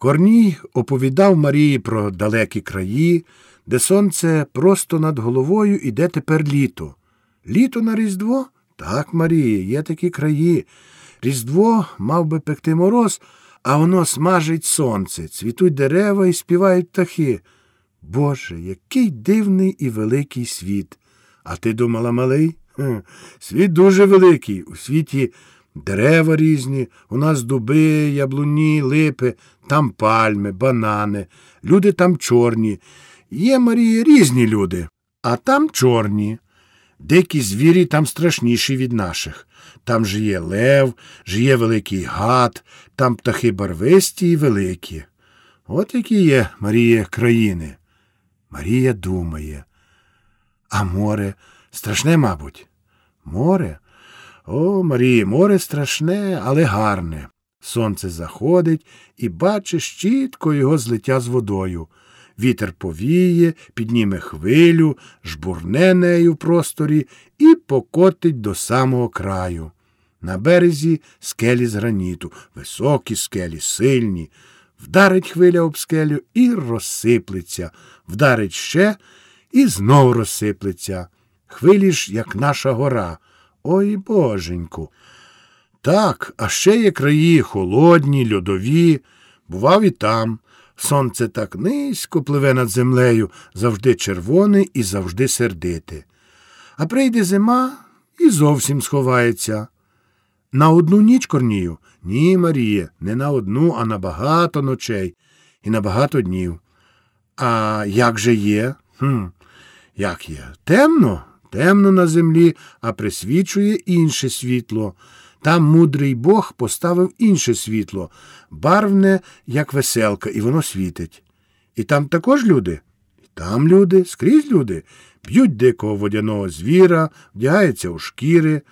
Корній оповідав Марії про далекі краї, де сонце просто над головою іде тепер літо. Літо на Різдво? Так, Марія, є такі краї. Різдво мав би пекти мороз, а воно смажить сонце, цвітуть дерева і співають птахи. Боже, який дивний і великий світ. А ти думала, малий? Хм, Світ дуже великий. У світі дерева різні, у нас дуби, яблуні, липи, там пальми, банани, люди там чорні. Є, Марія, різні люди, а там чорні. Дикі звірі там страшніші від наших. Там жиє лев, жиє великий гад, там птахи барвисті і великі. От які є, Марія, країни. Марія думає. А море страшне, мабуть. Море? О, Марія, море страшне, але гарне. Сонце заходить і бачиш чітко його злиття з водою. Вітер повіє, підніме хвилю, жбурне нею в просторі і покотить до самого краю. На березі скелі з граніту, високі скелі, сильні. Вдарить хвиля об скелю і розсиплеться, вдарить ще і знов розсиплеться. Хвилі ж, як наша гора. Ой боженьку. Так, а ще є краї холодні, льодові. Бував і там. Сонце так низько пливе над землею, завжди червоне і завжди сердите. А прийде зима і зовсім сховається. На одну ніч корнію? Ні, Маріє, не на одну, а на багато ночей і на багато днів. А як же є? Хм, Як є? Темно? Темно на землі, а присвічує інше світло. Там мудрий Бог поставив інше світло, барвне, як веселка, і воно світить. І там також люди? І там люди, скрізь люди, б'ють дикого водяного звіра, вдягаються у шкіри.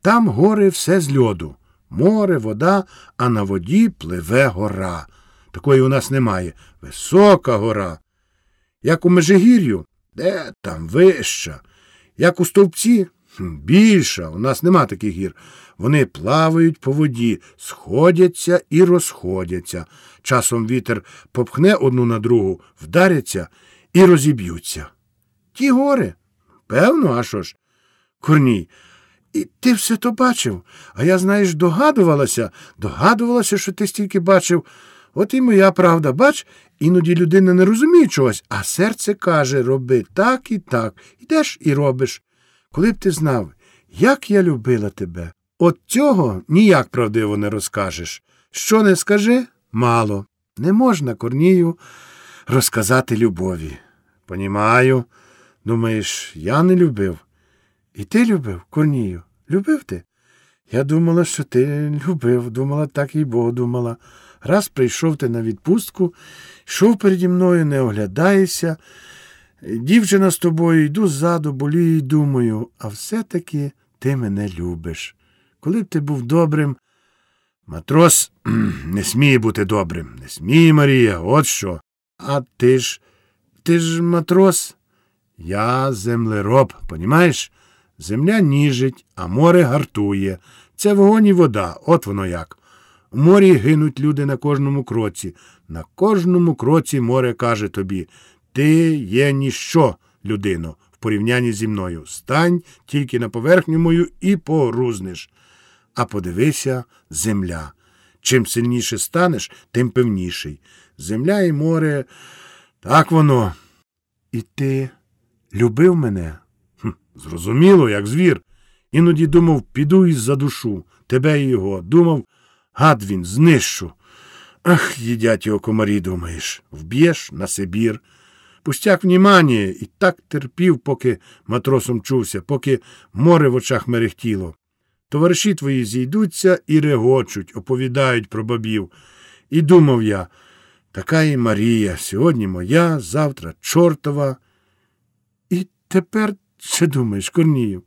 Там гори все з льоду, море, вода, а на воді пливе гора. Такої у нас немає. Висока гора. Як у Межигір'ю, де там вища. Як у стовпці, більша. У нас нема таких гір. Вони плавають по воді, сходяться і розходяться. Часом вітер попхне одну на другу, вдаряться і розіб'ються. Ті гори? Певно, а що ж? Корній. І ти все то бачив, а я, знаєш, догадувалася, догадувалася, що ти стільки бачив. От і моя правда, бач, іноді людина не розуміє чогось, а серце каже роби так і так. Ідеш і робиш. Коли б ти знав, як я любила тебе, от цього ніяк правдиво не розкажеш. Що не скажи мало. Не можна Корнію розказати любові. Понімаю. Думаєш, я не любив. І ти любив, Корнію? Любив ти? Я думала, що ти любив, думала, так і Бог думала. Раз прийшов ти на відпустку, йшов переді мною, не оглядаєшся. Дівчина з тобою йду ззаду, болію і думаю, а все-таки ти мене любиш. Коли б ти був добрим, матрос не сміє бути добрим. Не сміє, Марія, от що. А ти ж, ти ж матрос? Я землероб, понімаєш? Земля ніжить, а море гартує. Це вогонь і вода, от воно як. Морі гинуть люди на кожному кроці. На кожному кроці море каже тобі ти є ніщо, людино, в порівнянні зі мною. Стань тільки на поверхню мою і погрузнеш. А подивися земля. Чим сильніше станеш, тим певніший. Земля і море, так воно. І ти любив мене? Хм, Зрозуміло, як звір. Іноді думав, піду й задушу, тебе і його. Думав, гад він, знищу. Ах, їдять його комарі, думаєш, вб'єш на Сибір. Пустяк внімання і так терпів, поки матросом чувся, поки море в очах мерехтіло. Товариші твої зійдуться і регочуть, оповідають про бабів. І думав я, така і Марія, сьогодні моя, завтра чортова. І тепер що думаєш, Корнію?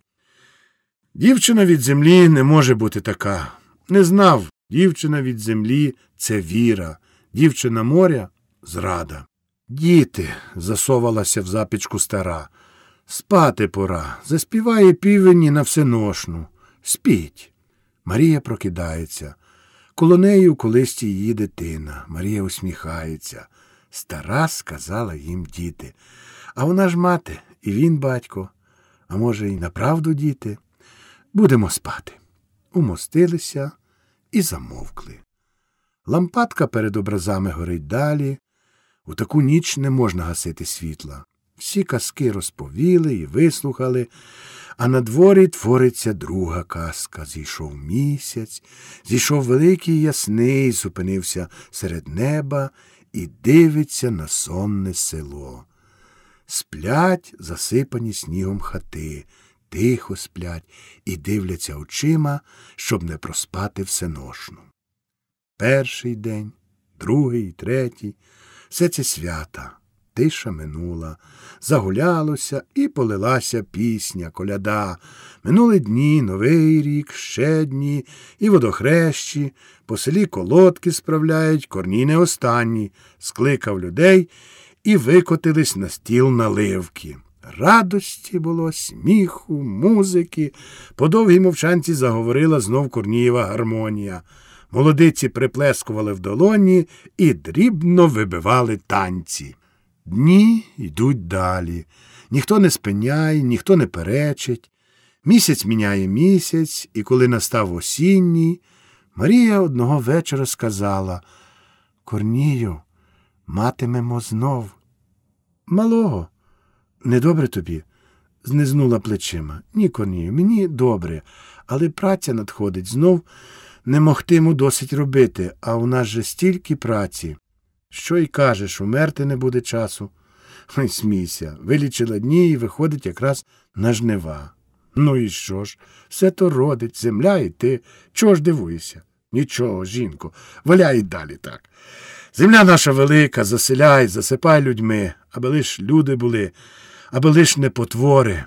Дівчина від землі не може бути така. Не знав, дівчина від землі це віра, дівчина моря зрада. Діти, засовалася в запічку стара. Спати пора. Заспіває півені на всеношну. Спіть. Марія прокидається. Коло неї у колисті її дитина. Марія усміхається. Стара сказала їм діти. А вона ж мати, і він батько, а може, й направду діти. Будемо спати. Умостилися і замовкли. Лампадка перед образами горить далі. У таку ніч не можна гасити світла. Всі казки розповіли і вислухали, а на дворі твориться друга казка. Зійшов місяць, зійшов великий ясний, зупинився серед неба і дивиться на сонне село. Сплять засипані снігом хати, тихо сплять і дивляться очима, щоб не проспати всеношну. Перший день, другий, третій все це свята. Тиша минула, загулялося і полилася пісня, коляда. Минули дні, новий рік, ще дні, і водохрещі, по селі колодки справляють, корні не останні, скликав людей і викотились на стіл наливки. Радості було, сміху, музики. По довгій мовчанці заговорила знов Корнієва гармонія. Молодиці приплескували в долоні і дрібно вибивали танці. Дні йдуть далі. Ніхто не спиняє, ніхто не перечить. Місяць міняє місяць, і коли настав осінній, Марія одного вечора сказала Корнію, матимемо знов. Малого, недобре тобі? знизнула плечима. Ні, Корнію, мені добре, але праця надходить знов не могтиму досить робити, а у нас же стільки праці. Що й кажеш, умерти не буде часу. Ой, смійся, вилічила дні і виходить якраз на жнива. Ну і що ж? Все то родить, земля і ти. Чого ж дивуєшся? Нічого, жінко, валяй далі так. Земля наша велика, заселяй, засипай людьми, аби лиш люди були, аби лиш не потвори.